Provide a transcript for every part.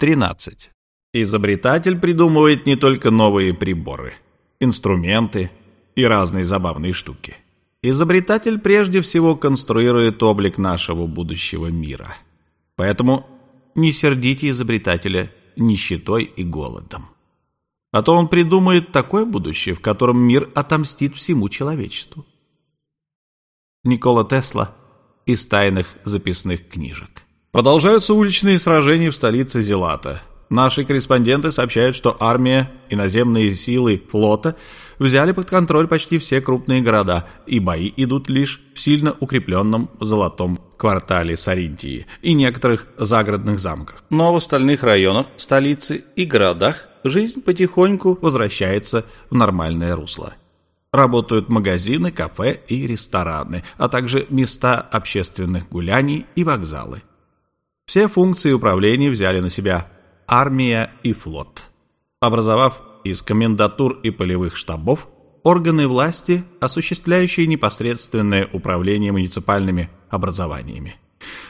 13. Изобретатель придумывает не только новые приборы, инструменты и разные забавные штуки. Изобретатель прежде всего конструирует облик нашего будущего мира. Поэтому не сердите изобретателя нищетой и голодом. А то он придумает такое будущее, в котором мир отомстит всему человечеству. Никола Тесла из тайных записных книжек. Продолжаются уличные сражения в столице Зелата. Наши корреспонденты сообщают, что армия и наземные силы флота взяли под контроль почти все крупные города, и бои идут лишь в сильно укрепленном золотом квартале Саринтии и некоторых загородных замках. Но в остальных районах столицы и городах жизнь потихоньку возвращается в нормальное русло. Работают магазины, кафе и рестораны, а также места общественных гуляний и вокзалы. Все функции управления взяли на себя армия и флот, образовав из комендатур и полевых штабов органы власти, осуществляющие непосредственное управление муниципальными образованиями.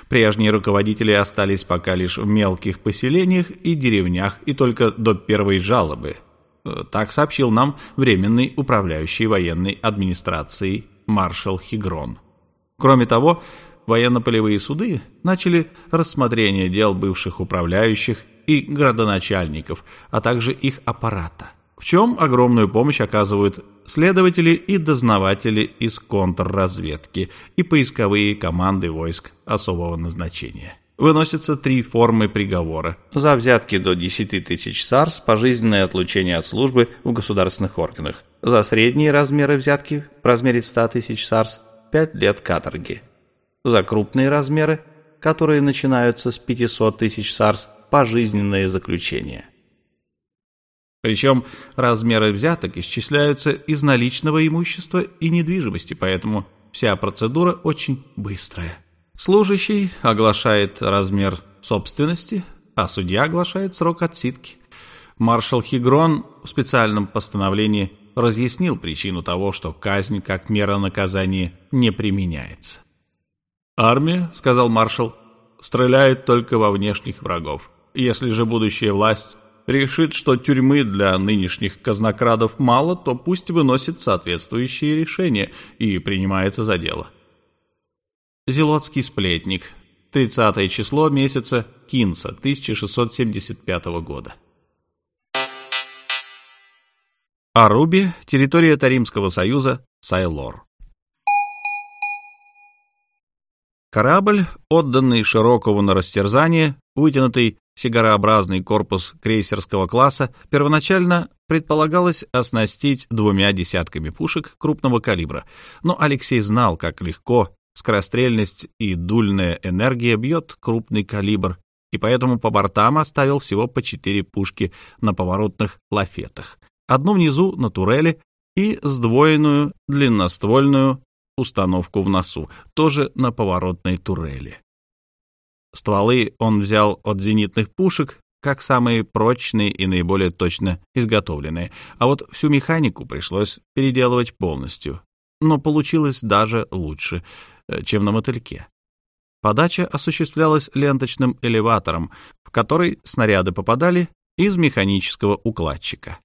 Прежние руководители остались пока лишь в мелких поселениях и деревнях и только до первой жалобы. Э, так сообщил нам временный управляющий военной администрацией маршал Хигрон. Кроме того, военно-полевые суды начали рассмотрение дел бывших управляющих и градоначальников, а также их аппарата, в чем огромную помощь оказывают следователи и дознаватели из контрразведки и поисковые команды войск особого назначения. Выносятся три формы приговора. За взятки до 10 тысяч САРС, пожизненное отлучение от службы в государственных органах. За средние размеры взятки в размере 100 тысяч САРС 5 лет каторги. За крупные размеры, которые начинаются с 500 тысяч САРС, пожизненное заключение. Причем размеры взяток исчисляются из наличного имущества и недвижимости, поэтому вся процедура очень быстрая. Служащий оглашает размер собственности, а судья оглашает срок отсидки. Маршал Хигрон в специальном постановлении разъяснил причину того, что казнь как мера наказания не применяется. «Армия, — сказал маршал, — стреляет только во внешних врагов. Если же будущая власть решит, что тюрьмы для нынешних казнокрадов мало, то пусть выносит соответствующие решения и принимается за дело. Зелотский сплетник. 30 число месяца Кинса 1675 года. Аруби, территория Таримского союза, Сайлор. Корабль, отданный Широкову на растерзание, вытянутый сигарообразный корпус крейсерского класса, первоначально предполагалось оснастить двумя десятками пушек крупного калибра, но Алексей знал, как легко скорострельность и дульная энергия бьет крупный калибр, и поэтому по бортам оставил всего по четыре пушки на поворотных лафетах, одну внизу на турели и сдвоенную длинноствольную установку в носу, тоже на поворотной турели. Стволы он взял от зенитных пушек, как самые прочные и наиболее точно изготовленные, а вот всю механику пришлось переделывать полностью. Но получилось даже лучше, э, чем на мотыльке. Подача осуществлялась ленточным элеватором, в который снаряды попадали из механического укладчика.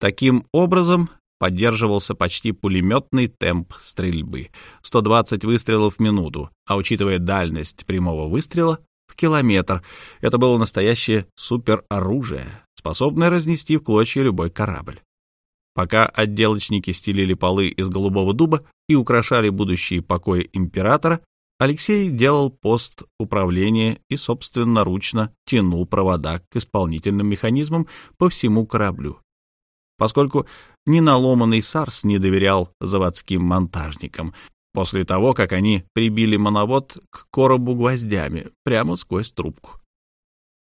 Таким образом, поддерживался почти пулеметный темп стрельбы — 120 выстрелов в минуту, а учитывая дальность прямого выстрела в километр, это было настоящее супероружие, способное разнести в клочья любой корабль. Пока отделочники стелили полы из голубого дуба и украшали будущие покои императора, Алексей делал пост управления и собственноручно тянул провода к исполнительным механизмам по всему кораблю поскольку ни наломанный Сарс не доверял заводским монтажникам, после того, как они прибили моновод к коробу гвоздями прямо сквозь трубку.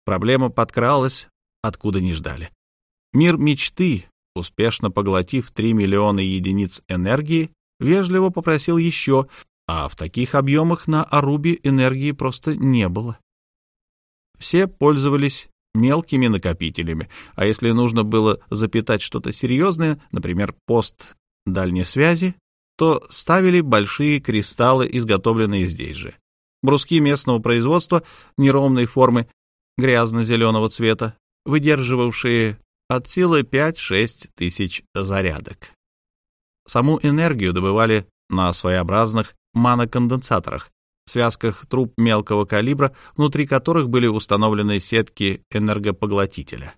Проблема подкралась, откуда не ждали. Мир мечты, успешно поглотив 3 миллиона единиц энергии, вежливо попросил еще, а в таких объемах на Арубе энергии просто не было. Все пользовались мелкими накопителями, а если нужно было запитать что-то серьезное, например, пост дальней связи, то ставили большие кристаллы, изготовленные здесь же. Бруски местного производства неровной формы грязно-зеленого цвета, выдерживавшие от силы 5-6 тысяч зарядок. Саму энергию добывали на своеобразных маноконденсаторах, связках труб мелкого калибра, внутри которых были установлены сетки энергопоглотителя.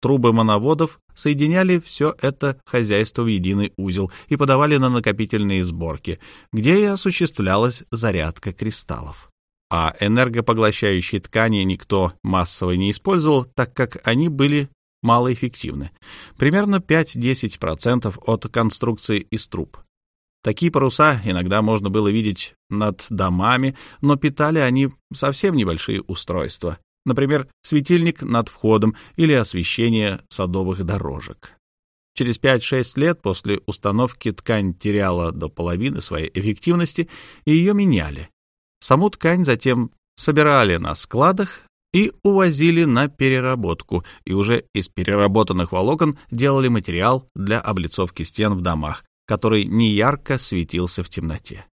Трубы моноводов соединяли все это хозяйство в единый узел и подавали на накопительные сборки, где и осуществлялась зарядка кристаллов. А энергопоглощающие ткани никто массово не использовал, так как они были малоэффективны. Примерно 5-10% от конструкции из труб. Такие паруса иногда можно было видеть над домами, но питали они совсем небольшие устройства. Например, светильник над входом или освещение садовых дорожек. Через 5-6 лет после установки ткань теряла до половины своей эффективности, и ее меняли. Саму ткань затем собирали на складах и увозили на переработку, и уже из переработанных волокон делали материал для облицовки стен в домах, который неярко светился в темноте.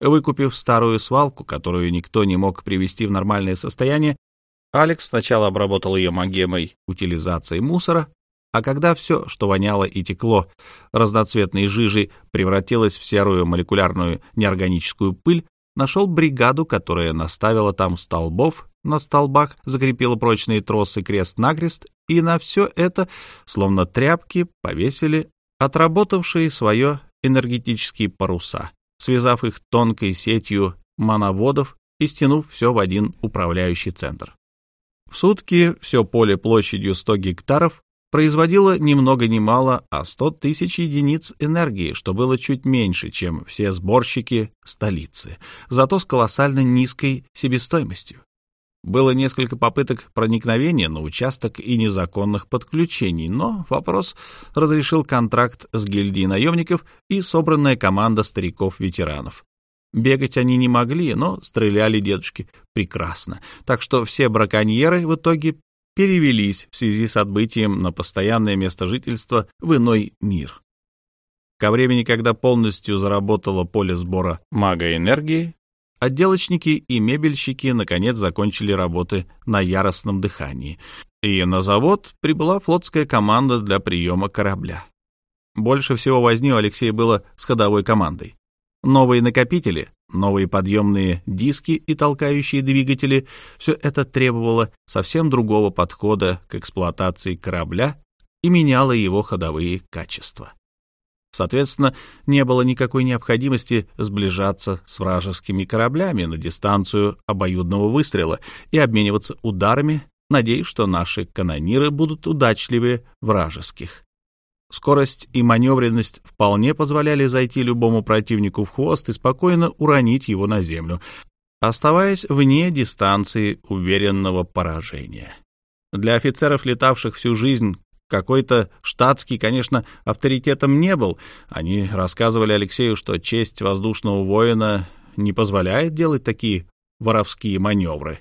Выкупив старую свалку, которую никто не мог привести в нормальное состояние, Алекс сначала обработал ее магемой утилизации мусора, а когда все, что воняло и текло разноцветной жижей, превратилось в серую молекулярную неорганическую пыль, нашел бригаду, которая наставила там столбов, на столбах закрепила прочные тросы крест-накрест, и на все это, словно тряпки, повесили отработавшие свое энергетические паруса, связав их тонкой сетью мановодов и стянув все в один управляющий центр. В сутки все поле площадью 100 гектаров производило ни много ни мало, а 100 тысяч единиц энергии, что было чуть меньше, чем все сборщики столицы, зато с колоссально низкой себестоимостью. Было несколько попыток проникновения на участок и незаконных подключений, но вопрос разрешил контракт с гильдией наемников и собранная команда стариков-ветеранов. Бегать они не могли, но стреляли дедушки прекрасно, так что все браконьеры в итоге перевелись в связи с отбытием на постоянное место жительства в иной мир. Ко времени, когда полностью заработало поле сбора мага-энергии, Отделочники и мебельщики наконец закончили работы на яростном дыхании, и на завод прибыла флотская команда для приема корабля. Больше всего возни у Алексея было с ходовой командой. Новые накопители, новые подъемные диски и толкающие двигатели — все это требовало совсем другого подхода к эксплуатации корабля и меняло его ходовые качества. Соответственно, не было никакой необходимости сближаться с вражескими кораблями на дистанцию обоюдного выстрела и обмениваться ударами, надеясь, что наши канониры будут удачливее вражеских. Скорость и маневренность вполне позволяли зайти любому противнику в хвост и спокойно уронить его на землю, оставаясь вне дистанции уверенного поражения. Для офицеров, летавших всю жизнь какой-то штатский, конечно, авторитетом не был. Они рассказывали Алексею, что честь воздушного воина не позволяет делать такие воровские маневры.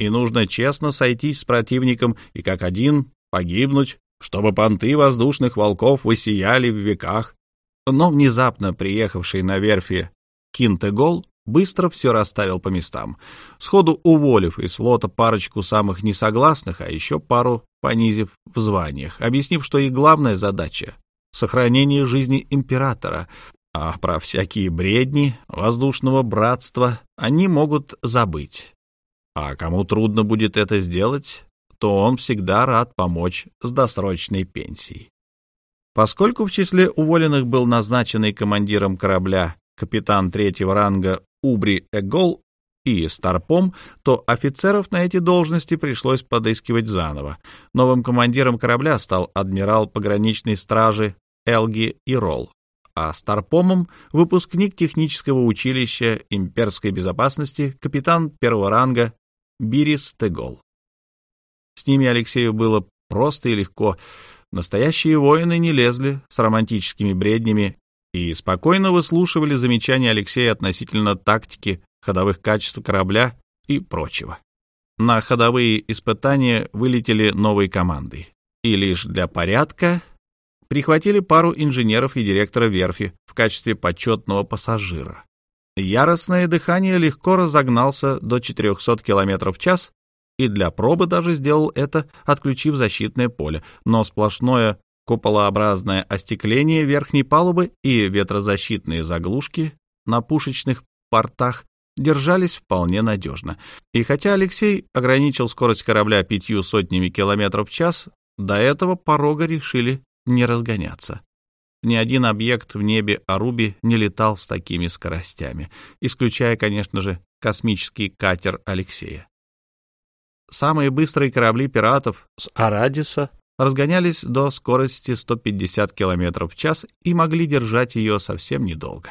И нужно честно сойтись с противником и как один погибнуть, чтобы понты воздушных волков высияли в веках. Но внезапно приехавший на верфи Кинтегол быстро все расставил по местам, сходу уволив из флота парочку самых несогласных, а еще пару понизив в званиях, объяснив, что их главная задача — сохранение жизни императора, а про всякие бредни воздушного братства они могут забыть. А кому трудно будет это сделать, то он всегда рад помочь с досрочной пенсией. Поскольку в числе уволенных был назначенный командиром корабля капитан третьего ранга Убри Эгол и Старпом, то офицеров на эти должности пришлось подыскивать заново. Новым командиром корабля стал адмирал пограничной стражи Элги Ирол, а Старпомом — выпускник технического училища имперской безопасности капитан первого ранга Бирис Тегол. С ними Алексею было просто и легко. Настоящие воины не лезли с романтическими бреднями и спокойно выслушивали замечания Алексея относительно тактики, ходовых качеств корабля и прочего. На ходовые испытания вылетели новые команды. И лишь для порядка прихватили пару инженеров и директора верфи в качестве почетного пассажира. Яростное дыхание легко разогнался до 400 км в час, и для пробы даже сделал это, отключив защитное поле, но сплошное куполообразное остекление верхней палубы и ветрозащитные заглушки на пушечных портах держались вполне надежно. И хотя Алексей ограничил скорость корабля пятью сотнями километров в час, до этого порога решили не разгоняться. Ни один объект в небе Аруби не летал с такими скоростями, исключая, конечно же, космический катер Алексея. Самые быстрые корабли пиратов с Арадиса разгонялись до скорости 150 км в час и могли держать ее совсем недолго.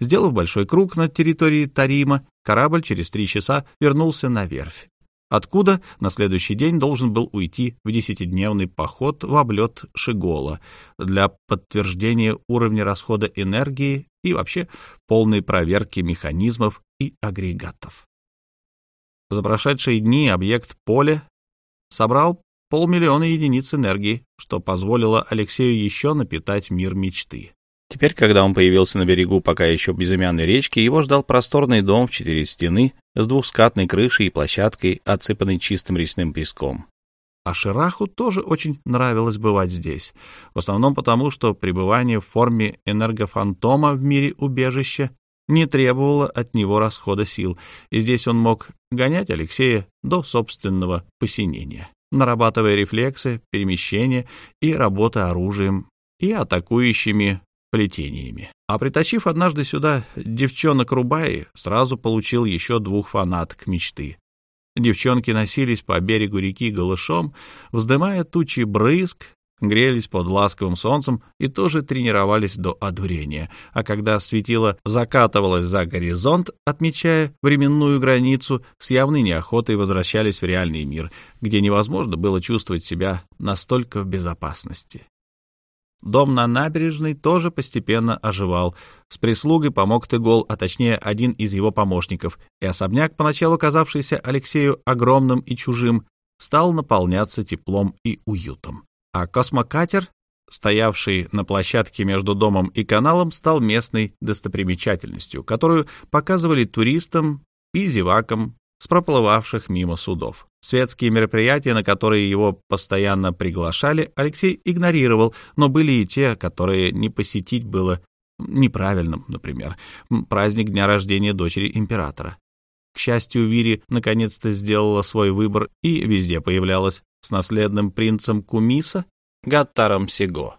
Сделав большой круг над территорией Тарима, корабль через три часа вернулся на верфь, откуда на следующий день должен был уйти в десятидневный поход в облет Шигола для подтверждения уровня расхода энергии и вообще полной проверки механизмов и агрегатов. За прошедшие дни объект поля собрал полмиллиона единиц энергии, что позволило Алексею еще напитать мир мечты. Теперь, когда он появился на берегу пока еще безымянной речки, его ждал просторный дом в четыре стены с двухскатной крышей и площадкой, отсыпанной чистым речным песком. А Шираху тоже очень нравилось бывать здесь, в основном потому, что пребывание в форме энергофантома в мире убежища не требовало от него расхода сил, и здесь он мог гонять Алексея до собственного посинения нарабатывая рефлексы, перемещения и работы оружием и атакующими плетениями. А притащив однажды сюда девчонок Рубаи, сразу получил еще двух фанаток мечты. Девчонки носились по берегу реки голышом, вздымая тучи брызг, грелись под ласковым солнцем и тоже тренировались до одурения. А когда светило закатывалось за горизонт, отмечая временную границу, с явной неохотой возвращались в реальный мир, где невозможно было чувствовать себя настолько в безопасности. Дом на набережной тоже постепенно оживал. С прислугой помог Тыгол, а точнее один из его помощников, и особняк, поначалу казавшийся Алексею огромным и чужим, стал наполняться теплом и уютом а космокатер, стоявший на площадке между домом и каналом, стал местной достопримечательностью, которую показывали туристам и зевакам с проплывавших мимо судов. Светские мероприятия, на которые его постоянно приглашали, Алексей игнорировал, но были и те, которые не посетить было неправильным, например, праздник дня рождения дочери императора. К счастью, Вири наконец-то сделала свой выбор и везде появлялась с наследным принцем Кумиса Гаттаром Сего.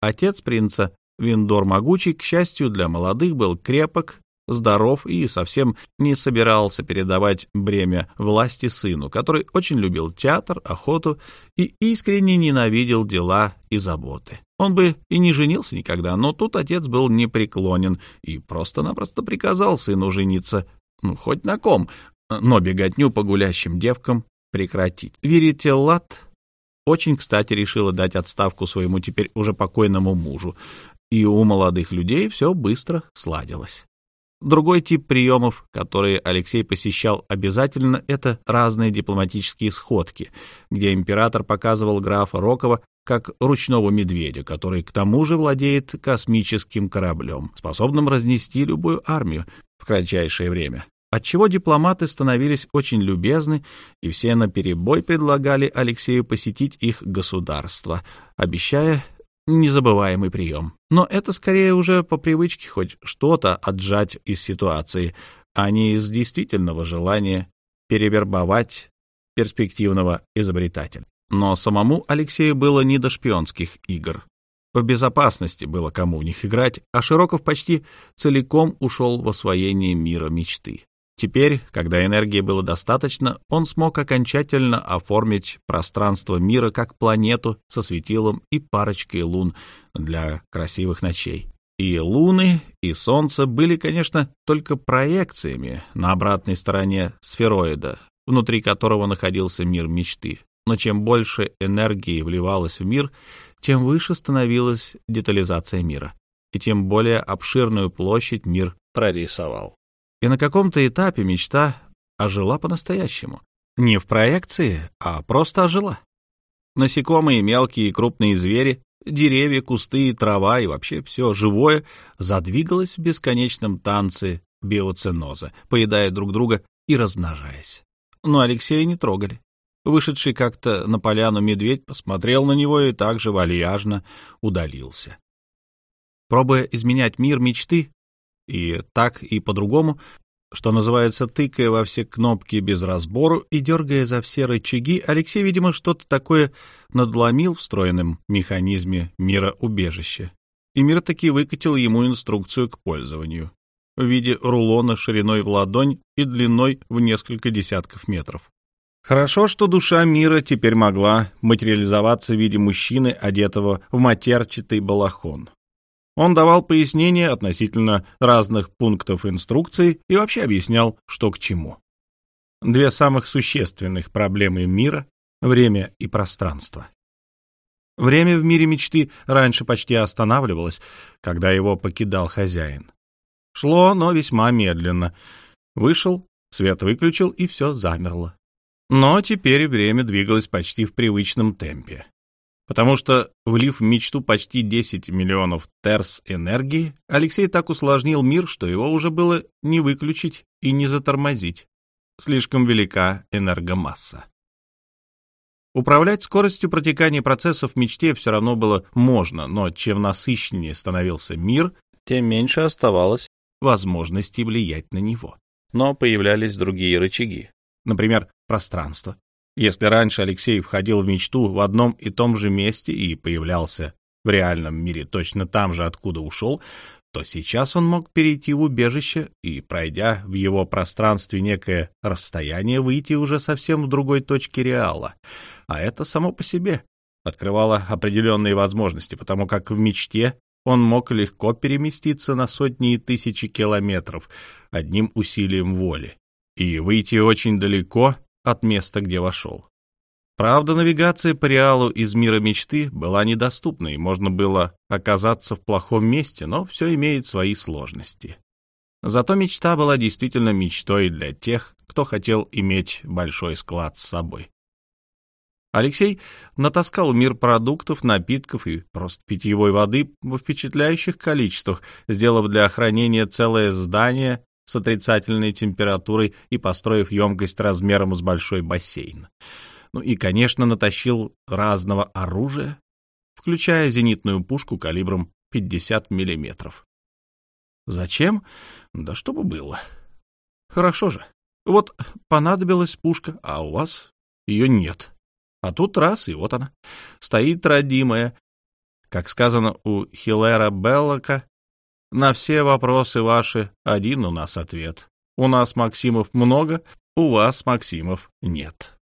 Отец принца, Виндор Могучий, к счастью для молодых, был крепок, здоров и совсем не собирался передавать бремя власти сыну, который очень любил театр, охоту и искренне ненавидел дела и заботы. Он бы и не женился никогда, но тут отец был непреклонен и просто-напросто приказал сыну жениться, ну, хоть на ком, но беготню по гулящим девкам прекратить. Верителлат очень, кстати, решила дать отставку своему теперь уже покойному мужу, и у молодых людей все быстро сладилось. Другой тип приемов, которые Алексей посещал обязательно, это разные дипломатические сходки, где император показывал графа Рокова как ручного медведя, который к тому же владеет космическим кораблем, способным разнести любую армию в кратчайшее время отчего дипломаты становились очень любезны, и все наперебой предлагали Алексею посетить их государство, обещая незабываемый прием. Но это скорее уже по привычке хоть что-то отжать из ситуации, а не из действительного желания перевербовать перспективного изобретателя. Но самому Алексею было не до шпионских игр. В безопасности было кому в них играть, а Широков почти целиком ушел в освоение мира мечты. Теперь, когда энергии было достаточно, он смог окончательно оформить пространство мира как планету со светилом и парочкой лун для красивых ночей. И луны, и солнце были, конечно, только проекциями на обратной стороне сфероида, внутри которого находился мир мечты. Но чем больше энергии вливалось в мир, тем выше становилась детализация мира, и тем более обширную площадь мир прорисовал. И на каком-то этапе мечта ожила по-настоящему. Не в проекции, а просто ожила. Насекомые, мелкие и крупные звери, деревья, кусты, трава и вообще все живое задвигалось в бесконечном танце биоценоза, поедая друг друга и размножаясь. Но Алексея не трогали. Вышедший как-то на поляну медведь посмотрел на него и также вальяжно удалился. Пробуя изменять мир мечты, и так, и по-другому, что называется, тыкая во все кнопки без разбору и дергая за все рычаги, Алексей, видимо, что-то такое надломил в встроенном механизме мира убежища. И мир таки выкатил ему инструкцию к пользованию в виде рулона шириной в ладонь и длиной в несколько десятков метров. Хорошо, что душа мира теперь могла материализоваться в виде мужчины, одетого в матерчатый балахон. Он давал пояснения относительно разных пунктов инструкции и вообще объяснял, что к чему. Две самых существенных проблемы мира — время и пространство. Время в мире мечты раньше почти останавливалось, когда его покидал хозяин. Шло, но весьма медленно. Вышел, свет выключил, и все замерло. Но теперь время двигалось почти в привычном темпе потому что, влив в мечту почти 10 миллионов терс энергии, Алексей так усложнил мир, что его уже было не выключить и не затормозить. Слишком велика энергомасса. Управлять скоростью протекания процессов в мечте все равно было можно, но чем насыщеннее становился мир, тем меньше оставалось возможности влиять на него. Но появлялись другие рычаги, например, пространство, если раньше Алексей входил в мечту в одном и том же месте и появлялся в реальном мире точно там же, откуда ушел, то сейчас он мог перейти в убежище и, пройдя в его пространстве некое расстояние, выйти уже совсем в другой точке реала. А это само по себе открывало определенные возможности, потому как в мечте он мог легко переместиться на сотни и тысячи километров одним усилием воли и выйти очень далеко от места, где вошел. Правда, навигация по реалу из мира мечты была недоступна, и можно было оказаться в плохом месте, но все имеет свои сложности. Зато мечта была действительно мечтой для тех, кто хотел иметь большой склад с собой. Алексей натаскал мир продуктов, напитков и просто питьевой воды в впечатляющих количествах, сделав для хранения целое здание с отрицательной температурой и построив емкость размером с большой бассейн. Ну и, конечно, натащил разного оружия, включая зенитную пушку калибром 50 миллиметров. Зачем? Да чтобы было. Хорошо же. Вот понадобилась пушка, а у вас ее нет. А тут раз, и вот она. Стоит родимая. Как сказано у Хилера Беллока, на все вопросы ваши один у нас ответ. У нас Максимов много, у вас Максимов нет.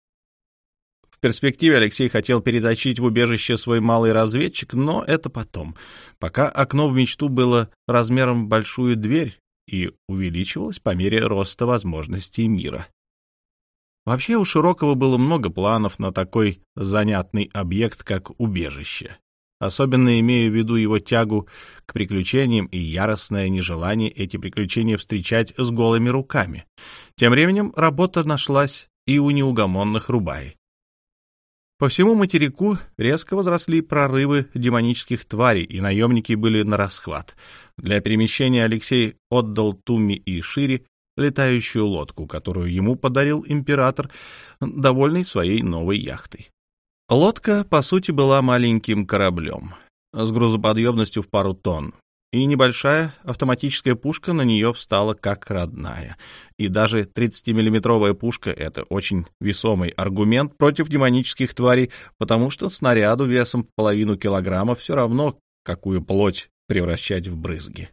В перспективе Алексей хотел переточить в убежище свой малый разведчик, но это потом. Пока окно в мечту было размером большую дверь и увеличивалось по мере роста возможностей мира. Вообще у Широкого было много планов на такой занятный объект, как убежище особенно имея в виду его тягу к приключениям и яростное нежелание эти приключения встречать с голыми руками. Тем временем работа нашлась и у неугомонных Рубай. По всему материку резко возросли прорывы демонических тварей, и наемники были на расхват. Для перемещения Алексей отдал Туми и Шире летающую лодку, которую ему подарил император, довольный своей новой яхтой. Лодка, по сути, была маленьким кораблем с грузоподъемностью в пару тонн, и небольшая автоматическая пушка на нее встала как родная. И даже 30-миллиметровая пушка — это очень весомый аргумент против демонических тварей, потому что снаряду весом в половину килограмма все равно, какую плоть превращать в брызги.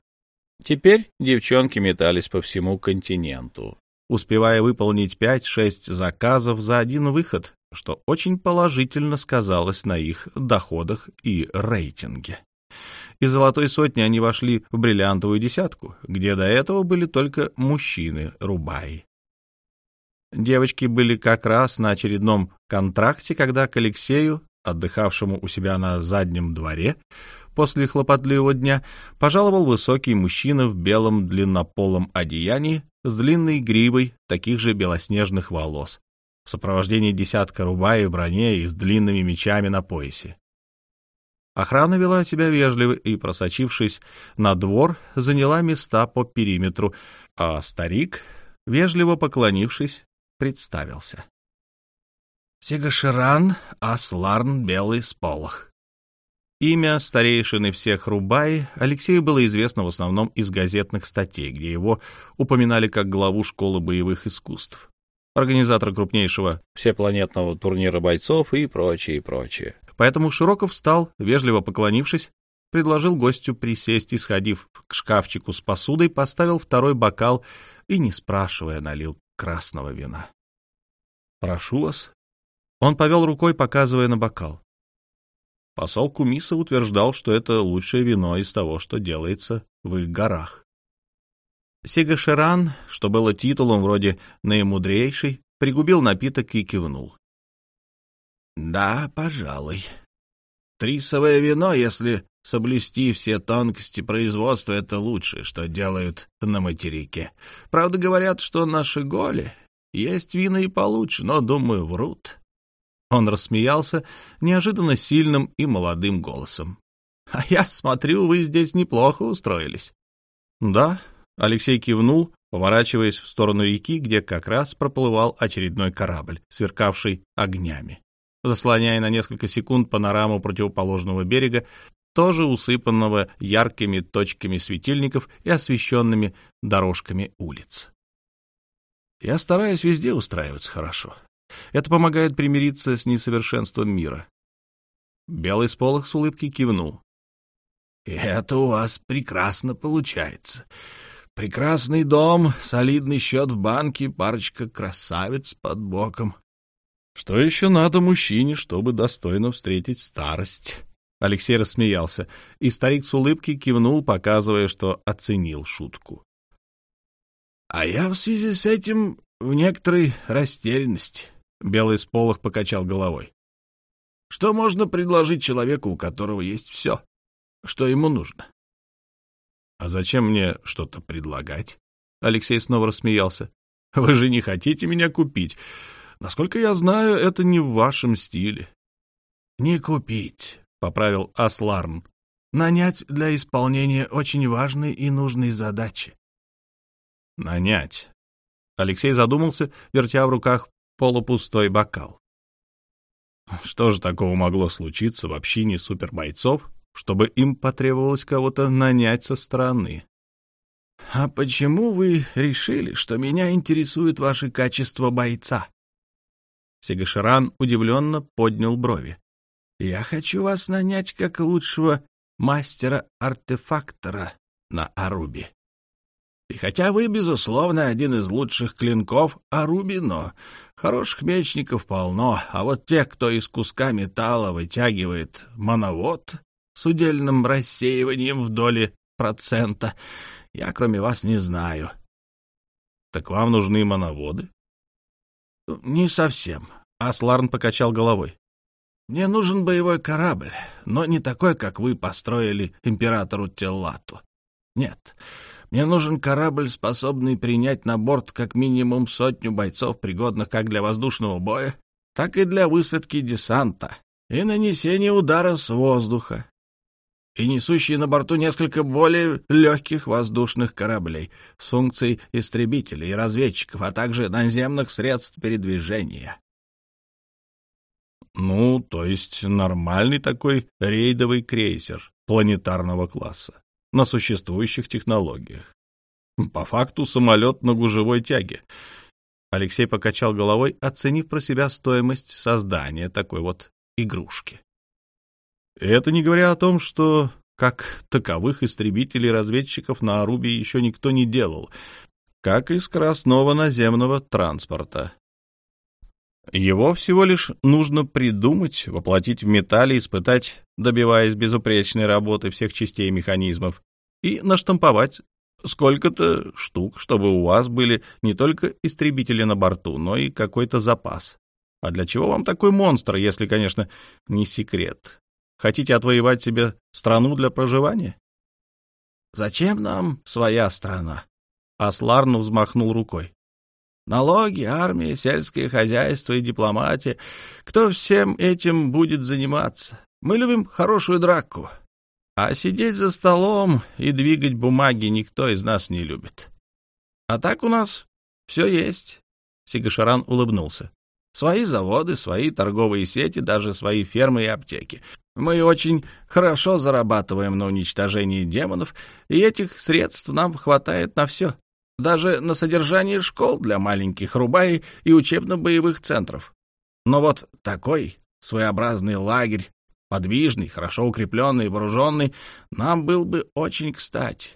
Теперь девчонки метались по всему континенту, успевая выполнить 5-6 заказов за один выход, что очень положительно сказалось на их доходах и рейтинге. Из золотой сотни они вошли в бриллиантовую десятку, где до этого были только мужчины Рубай. Девочки были как раз на очередном контракте, когда к Алексею, отдыхавшему у себя на заднем дворе, после хлопотливого дня, пожаловал высокий мужчина в белом длиннополом одеянии с длинной гривой таких же белоснежных волос, в сопровождении десятка рубай в броне и с длинными мечами на поясе. Охрана вела себя вежливо и, просочившись на двор, заняла места по периметру, а старик, вежливо поклонившись, представился. Сигаширан Асларн Белый Сполох. Имя старейшины всех Рубай Алексею было известно в основном из газетных статей, где его упоминали как главу школы боевых искусств, организатора крупнейшего всепланетного турнира бойцов и прочее, прочее. Поэтому Широков встал, вежливо поклонившись, предложил гостю присесть и, сходив к шкафчику с посудой, поставил второй бокал и, не спрашивая, налил красного вина. «Прошу вас». Он повел рукой, показывая на бокал. Посол Кумиса утверждал, что это лучшее вино из того, что делается в их горах. Сигаширан, что было титулом вроде наимудрейший, пригубил напиток и кивнул. «Да, пожалуй. Трисовое вино, если соблюсти все тонкости производства, это лучшее, что делают на материке. Правда, говорят, что наши голи есть вина и получше, но, думаю, врут. Он рассмеялся неожиданно сильным и молодым голосом. «А я смотрю, вы здесь неплохо устроились». «Да», — Алексей кивнул, поворачиваясь в сторону реки, где как раз проплывал очередной корабль, сверкавший огнями, заслоняя на несколько секунд панораму противоположного берега, тоже усыпанного яркими точками светильников и освещенными дорожками улиц. «Я стараюсь везде устраиваться хорошо», это помогает примириться с несовершенством мира. Белый сполох с улыбкой кивнул. «Это у вас прекрасно получается. Прекрасный дом, солидный счет в банке, парочка красавиц под боком. Что еще надо мужчине, чтобы достойно встретить старость?» Алексей рассмеялся, и старик с улыбкой кивнул, показывая, что оценил шутку. «А я в связи с этим в некоторой растерянности. Белый сполох покачал головой. Что можно предложить человеку, у которого есть все? Что ему нужно? А зачем мне что-то предлагать? Алексей снова рассмеялся. Вы же не хотите меня купить. Насколько я знаю, это не в вашем стиле. Не купить, поправил Асларн. Нанять для исполнения очень важной и нужной задачи. Нанять. Алексей задумался, вертя в руках полупустой бокал. Что же такого могло случиться в общине супербойцов, чтобы им потребовалось кого-то нанять со стороны? «А почему вы решили, что меня интересует ваше качество бойца?» Сигаширан удивленно поднял брови. «Я хочу вас нанять как лучшего мастера-артефактора на Арубе. И хотя вы, безусловно, один из лучших клинков Аруби, но хороших мечников полно, а вот тех, кто из куска металла вытягивает моновод с удельным рассеиванием в доли процента, я кроме вас не знаю. Так вам нужны моноводы? Не совсем. Асларн покачал головой. Мне нужен боевой корабль, но не такой, как вы построили императору Теллату. Нет, мне нужен корабль, способный принять на борт как минимум сотню бойцов, пригодных как для воздушного боя, так и для высадки десанта и нанесения удара с воздуха, и несущий на борту несколько более легких воздушных кораблей с функцией истребителей и разведчиков, а также наземных средств передвижения. Ну, то есть нормальный такой рейдовый крейсер планетарного класса на существующих технологиях. По факту самолет на гужевой тяге. Алексей покачал головой, оценив про себя стоимость создания такой вот игрушки. Это не говоря о том, что как таковых истребителей-разведчиков на Арубе еще никто не делал, как и скоростного наземного транспорта. Его всего лишь нужно придумать, воплотить в металле, испытать, добиваясь безупречной работы всех частей механизмов, и наштамповать сколько-то штук, чтобы у вас были не только истребители на борту, но и какой-то запас. А для чего вам такой монстр, если, конечно, не секрет? Хотите отвоевать себе страну для проживания? Зачем нам своя страна? Асларну взмахнул рукой. Налоги, армия, сельское хозяйство и дипломатия. Кто всем этим будет заниматься? Мы любим хорошую драку. А сидеть за столом и двигать бумаги никто из нас не любит. А так у нас все есть. Сигашаран улыбнулся. Свои заводы, свои торговые сети, даже свои фермы и аптеки. Мы очень хорошо зарабатываем на уничтожении демонов, и этих средств нам хватает на все. Даже на содержание школ для маленьких рубаи и учебно-боевых центров. Но вот такой своеобразный лагерь, подвижный, хорошо укрепленный, вооруженный, нам был бы очень кстати.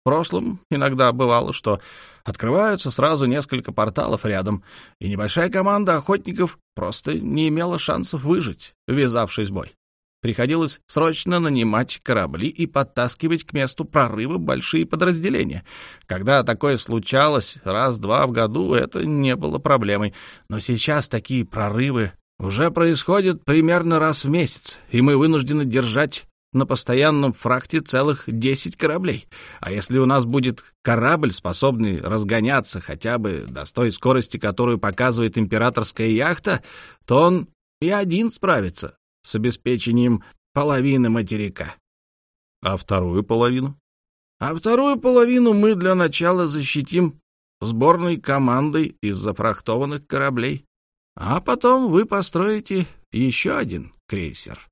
В прошлом иногда бывало, что открываются сразу несколько порталов рядом, и небольшая команда охотников просто не имела шансов выжить, ввязавшись в бой. Приходилось срочно нанимать корабли и подтаскивать к месту прорыва большие подразделения. Когда такое случалось раз-два в году, это не было проблемой. Но сейчас такие прорывы уже происходят примерно раз в месяц, и мы вынуждены держать на постоянном фракте целых 10 кораблей. А если у нас будет корабль, способный разгоняться хотя бы до той скорости, которую показывает императорская яхта, то он и один справится с обеспечением половины материка. А вторую половину? А вторую половину мы для начала защитим сборной командой из зафрахтованных кораблей. А потом вы построите еще один крейсер.